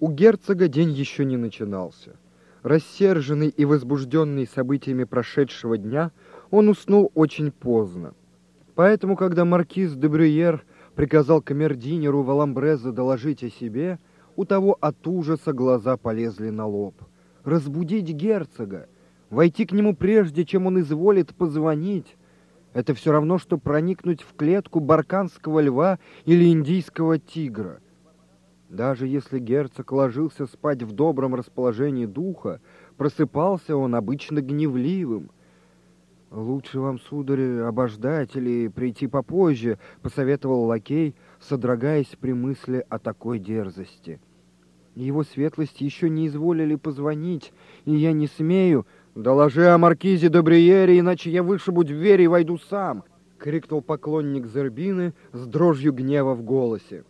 У герцога день еще не начинался. Рассерженный и возбужденный событиями прошедшего дня, он уснул очень поздно. Поэтому, когда маркиз де Брюер приказал камердинеру Валамбреза доложить о себе, у того от ужаса глаза полезли на лоб. Разбудить герцога, войти к нему прежде, чем он изволит позвонить, это все равно, что проникнуть в клетку барканского льва или индийского тигра. Даже если герцог ложился спать в добром расположении духа, просыпался он обычно гневливым. «Лучше вам, сударь, обождать или прийти попозже», — посоветовал лакей, содрогаясь при мысли о такой дерзости. «Его светлость еще не изволили позвонить, и я не смею...» «Доложи о маркизе Добриере, иначе я вышибу дверь и войду сам!» — крикнул поклонник Зербины с дрожью гнева в голосе.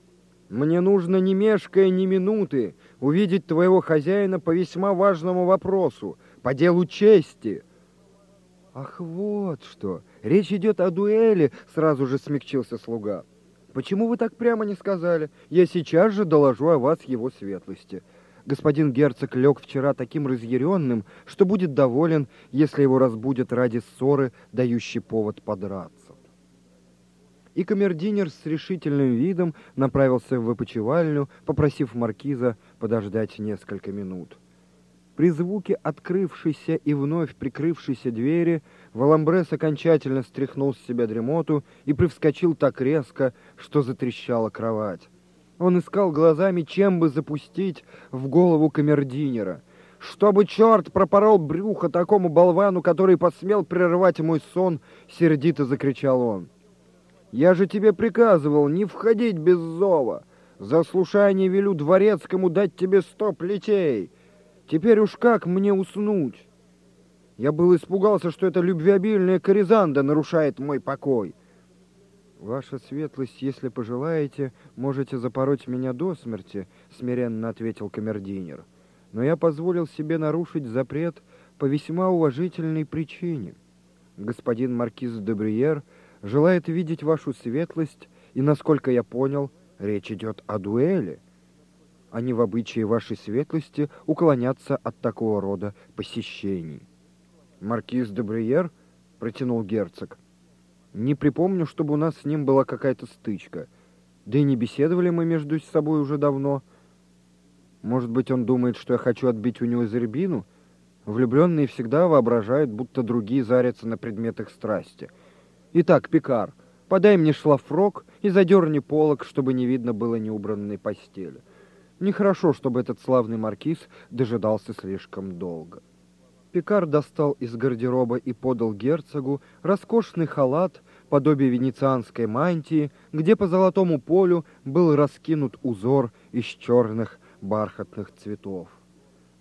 Мне нужно, не мешкая ни минуты, увидеть твоего хозяина по весьма важному вопросу, по делу чести. Ах, вот что! Речь идет о дуэли, сразу же смягчился слуга. Почему вы так прямо не сказали? Я сейчас же доложу о вас его светлости. Господин герцог лег вчера таким разъяренным, что будет доволен, если его разбудят ради ссоры, дающей повод подраться и камердинер с решительным видом направился в опочивальню, попросив маркиза подождать несколько минут. При звуке открывшейся и вновь прикрывшейся двери Валамбрес окончательно стряхнул с себя дремоту и привскочил так резко, что затрещала кровать. Он искал глазами, чем бы запустить в голову камердинера. «Чтобы черт пропорол брюхо такому болвану, который посмел прервать мой сон!» — сердито закричал он. Я же тебе приказывал не входить без зова. За слушание велю дворецкому дать тебе сто плетей. Теперь уж как мне уснуть? Я был испугался, что эта любвеобильная коризанда нарушает мой покой. Ваша светлость, если пожелаете, можете запороть меня до смерти, смиренно ответил камердинер. Но я позволил себе нарушить запрет по весьма уважительной причине. Господин маркиз де Брюер — желает видеть вашу светлость, и, насколько я понял, речь идет о дуэли. Они в обычае вашей светлости уклоняться от такого рода посещений. Маркиз де Бриер протянул герцог. Не припомню, чтобы у нас с ним была какая-то стычка. Да и не беседовали мы между собой уже давно. Может быть, он думает, что я хочу отбить у него зербину? Влюбленные всегда воображают, будто другие зарятся на предметах страсти — Итак, Пикар, подай мне шлафрок и задерни полок, чтобы не видно было неубранной постели. Нехорошо, чтобы этот славный маркиз дожидался слишком долго. Пикар достал из гардероба и подал герцогу роскошный халат, подобие венецианской мантии, где по золотому полю был раскинут узор из черных бархатных цветов.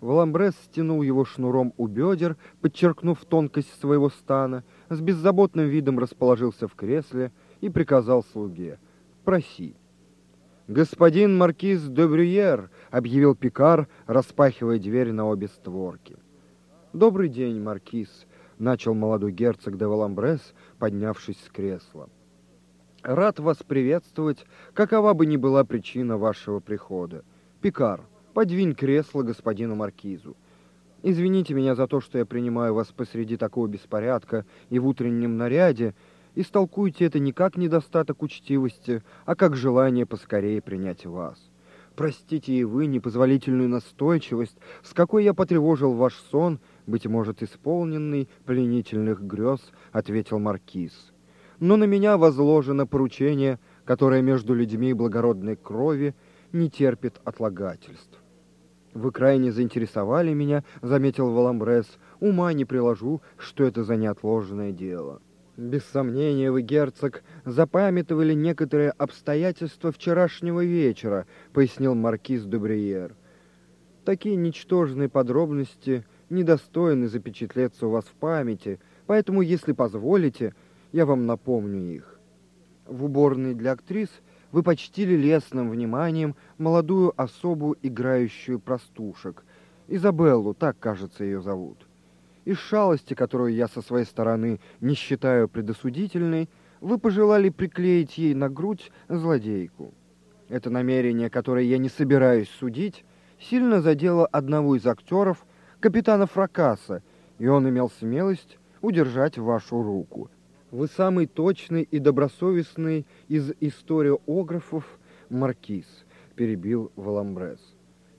Валамбрес стянул его шнуром у бедер, подчеркнув тонкость своего стана, с беззаботным видом расположился в кресле и приказал слуге «Проси». «Господин маркиз де Брюер», — объявил Пикар, распахивая дверь на обе створки. «Добрый день, маркиз», — начал молодой герцог де Валамбрес, поднявшись с кресла. «Рад вас приветствовать, какова бы ни была причина вашего прихода. Пикар, подвинь кресло господину маркизу. Извините меня за то, что я принимаю вас посреди такого беспорядка и в утреннем наряде, истолкуйте это не как недостаток учтивости, а как желание поскорее принять вас. Простите и вы непозволительную настойчивость, с какой я потревожил ваш сон, быть может, исполненный пленительных грез, ответил маркиз. Но на меня возложено поручение, которое между людьми благородной крови не терпит отлагательств. «Вы крайне заинтересовали меня», — заметил Валамбрес. «Ума не приложу, что это за неотложное дело». «Без сомнения, вы, герцог, запамятовали некоторые обстоятельства вчерашнего вечера», — пояснил маркиз де Бриер. «Такие ничтожные подробности недостойны запечатлеться у вас в памяти, поэтому, если позволите, я вам напомню их. В уборной для актрис — вы почтили лесным вниманием молодую особу, играющую простушек. Изабеллу, так, кажется, ее зовут. Из шалости, которую я со своей стороны не считаю предосудительной, вы пожелали приклеить ей на грудь злодейку. Это намерение, которое я не собираюсь судить, сильно задела одного из актеров, капитана Фракаса, и он имел смелость удержать вашу руку. Вы самый точный и добросовестный из историографов Маркиз, перебил Валамбрес.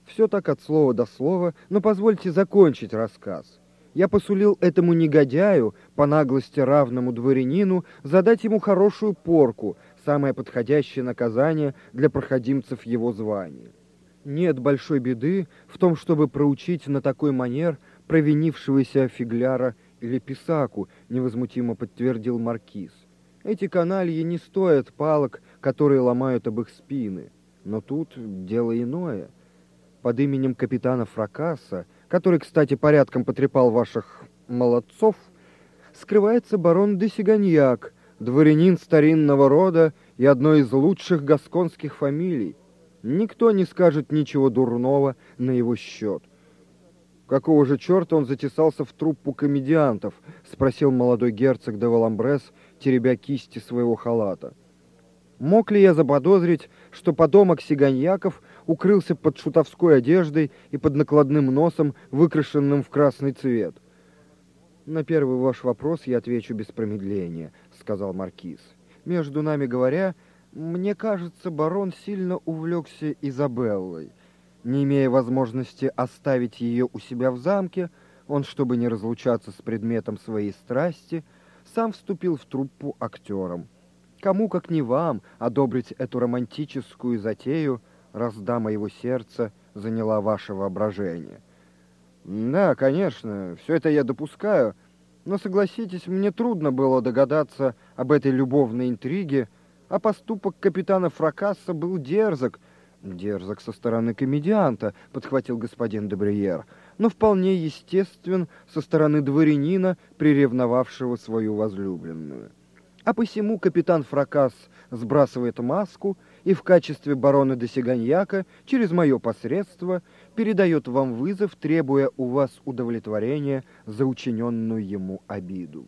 Все так от слова до слова, но позвольте закончить рассказ. Я посулил этому негодяю, по наглости равному дворянину, задать ему хорошую порку, самое подходящее наказание для проходимцев его звания. Нет большой беды в том, чтобы проучить на такой манер провинившегося фигляра или писаку, невозмутимо подтвердил маркиз. Эти канальи не стоят палок, которые ломают об их спины. Но тут дело иное. Под именем капитана Фракаса, который, кстати, порядком потрепал ваших молодцов, скрывается барон де Сиганьяк, дворянин старинного рода и одной из лучших гасконских фамилий. Никто не скажет ничего дурного на его счет. «Какого же черта он затесался в труппу комедиантов?» — спросил молодой герцог де Валамбрес, теребя кисти своего халата. «Мог ли я заподозрить, что подомок Сиганьяков укрылся под шутовской одеждой и под накладным носом, выкрашенным в красный цвет?» «На первый ваш вопрос я отвечу без промедления», — сказал Маркиз. «Между нами говоря, мне кажется, барон сильно увлекся Изабеллой». Не имея возможности оставить ее у себя в замке, он, чтобы не разлучаться с предметом своей страсти, сам вступил в труппу актером. Кому, как не вам, одобрить эту романтическую затею, раз дама его сердца заняла ваше воображение? Да, конечно, все это я допускаю, но согласитесь, мне трудно было догадаться об этой любовной интриге, а поступок капитана Фракасса был дерзок, Дерзок со стороны комедианта, подхватил господин Дебриер, но вполне естествен со стороны дворянина, приревновавшего свою возлюбленную. А посему капитан Фракас сбрасывает маску и в качестве барона де Сиганьяка через мое посредство передает вам вызов, требуя у вас удовлетворения за учиненную ему обиду.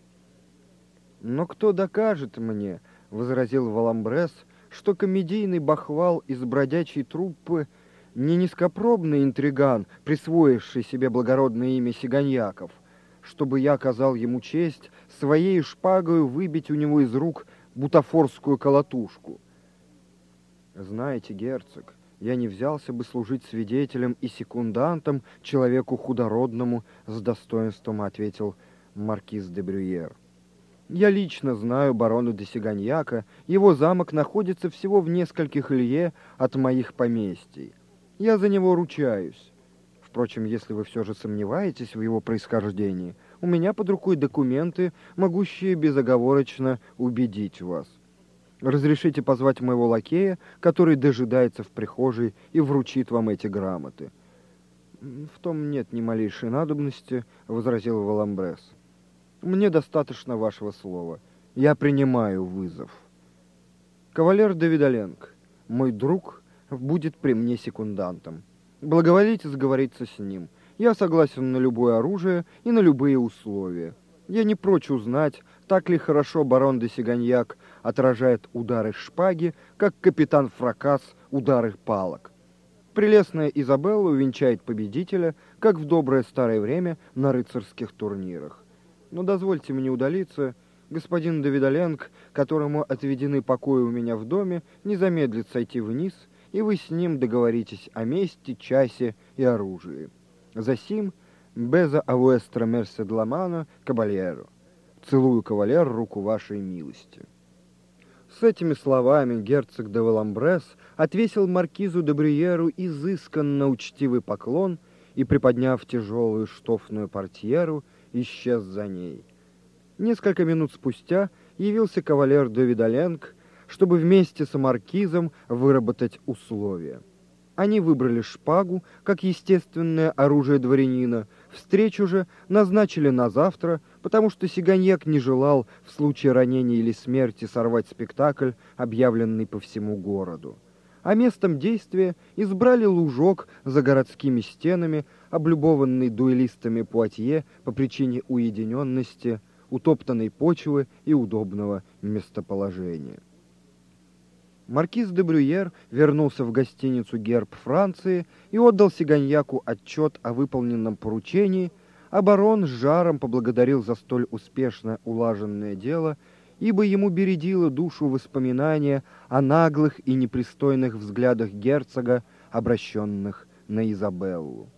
«Но кто докажет мне, — возразил Валамбрес, — что комедийный бахвал из бродячей труппы не низкопробный интриган, присвоивший себе благородное имя Сиганьяков, чтобы я оказал ему честь своей шпагою выбить у него из рук бутафорскую колотушку. Знаете, герцог, я не взялся бы служить свидетелем и секундантом человеку худородному, с достоинством ответил маркиз де Брюер. Я лично знаю барона де Сиганьяка, его замок находится всего в нескольких лье от моих поместий. Я за него ручаюсь. Впрочем, если вы все же сомневаетесь в его происхождении, у меня под рукой документы, могущие безоговорочно убедить вас. Разрешите позвать моего лакея, который дожидается в прихожей и вручит вам эти грамоты. В том нет ни малейшей надобности, возразил Валамбрес. Мне достаточно вашего слова. Я принимаю вызов. Кавалер Давидаленко, мой друг, будет при мне секундантом. Благоволите сговориться с ним. Я согласен на любое оружие и на любые условия. Я не прочь узнать, так ли хорошо барон де Сиганьяк отражает удары шпаги, как капитан Фракас удары палок. Прелестная Изабелла увенчает победителя, как в доброе старое время на рыцарских турнирах. Но дозвольте мне удалиться. Господин Давидоленко, которому отведены покои у меня в доме, не замедлит сойти вниз, и вы с ним договоритесь о месте, часе и оружии. Засим, беза авуэстро мерседламана кабальеро. Целую, кавалер, руку вашей милости. С этими словами герцог де Валамбрес отвесил маркизу де Бриеру изысканно учтивый поклон и, приподняв тяжелую штофную портьеру, исчез за ней. Несколько минут спустя явился кавалер Давидоленко, чтобы вместе с маркизом выработать условия. Они выбрали шпагу, как естественное оружие дворянина, встречу же назначили на завтра, потому что Сиганьяк не желал в случае ранения или смерти сорвать спектакль, объявленный по всему городу а местом действия избрали лужок за городскими стенами, облюбованный дуэлистами Пуатье по причине уединенности, утоптанной почвы и удобного местоположения. Маркиз де Брюер вернулся в гостиницу «Герб Франции» и отдал Сиганьяку отчет о выполненном поручении, а барон с жаром поблагодарил за столь успешно улаженное дело, ибо ему бередило душу воспоминания о наглых и непристойных взглядах герцога, обращенных на Изабеллу.